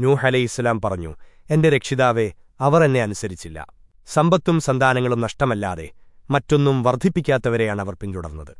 നൂഹലയിസ്ലാം പറഞ്ഞു എന്റെ രക്ഷിതാവേ അവർ എന്നെ അനുസരിച്ചില്ല. സമ്പത്തും സന്താനങ്ങളും നഷ്ടമല്ലാതെ മറ്റൊന്നും വർദ്ധിപ്പിക്കാത്തവരെയാണവർ പിന്തുടർന്നത്.